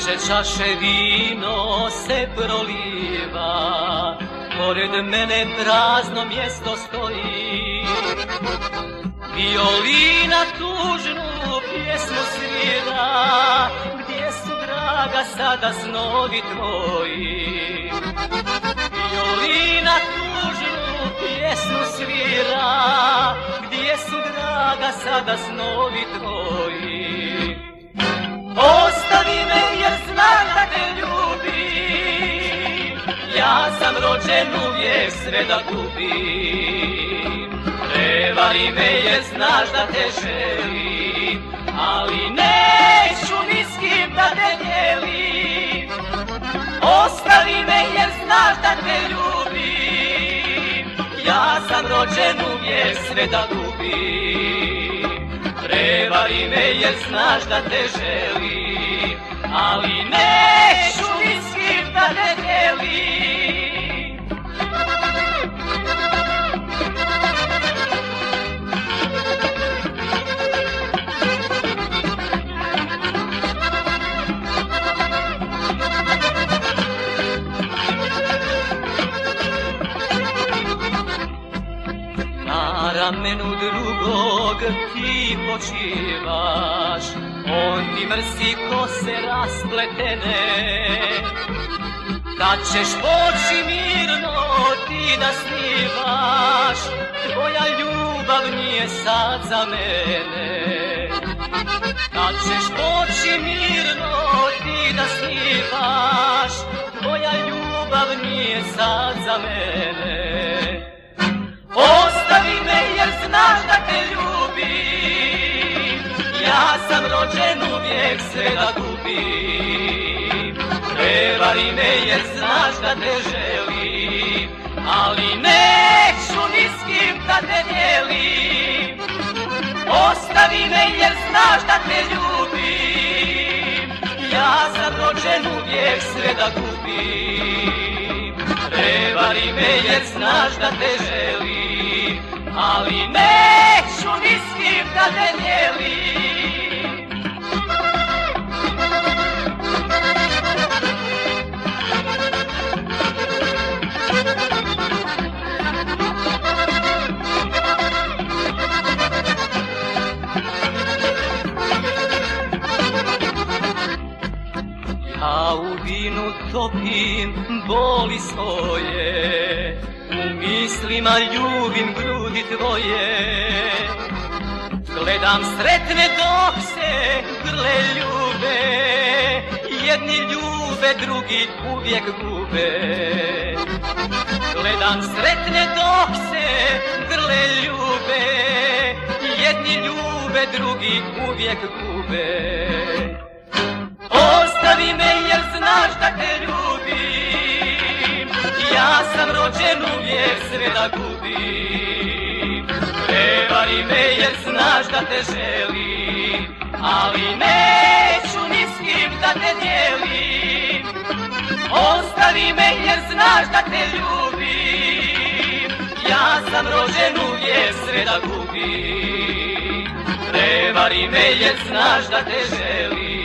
Tuđe čaše vino se proliva, pored mene prazno mjesto stoji. Violina tužnu pjesmu svira, gdje su draga sada snovi tvoji. Violina tužnu pjesmu svira, gdje su draga sada snovi tvoji. Rođen uvijek sve da gubim. Prevari me jer znaš da te želim, ali neću ni s kim da te dijelim. Ostavi me jer znaš da te ljubim, ja sam rođen uvijek sve da gubim. Prevari me jer znaš da te želim, ali neću Na ramenu drugog ti počivaš, on ti mrsi kose raspletene. Kad ćeš poći mirno ti da snivaš, tvoja ljubav nije sad za mene. Kad ćeš poći mirno ti da snivaš, tvoja ljubav nije sad za mene. Rođen uvijek sve da gubim. Prevari me jer znaš da te želim, ali neću ni s kim da te dijelim. Ostavi me jer znaš da te ljubim, ja sam rođen uvijek sve da gubim. Prevari me jer znaš da te želim, ali neću ni s kim da te dijelim. U vinu topim boli svoje, u mislima ljubim grudi tvoje. Gledam sretne dok se grle ljube, jedni ljube, drugi uvijek gube. Gledam sretne dok se grle ljube, jedni ljube, drugi uvijek gube. Ostavi me jer znaš da te ljubim, ja sam rođen uvijek sve da gubim. Prevari me jer znaš da te želim, ali neću ni s kim da te dijelim. Ostavi me jer znaš da te ljubim, ja sam rođen uvijek sve da gubim. Prevari me jer znaš da te želim,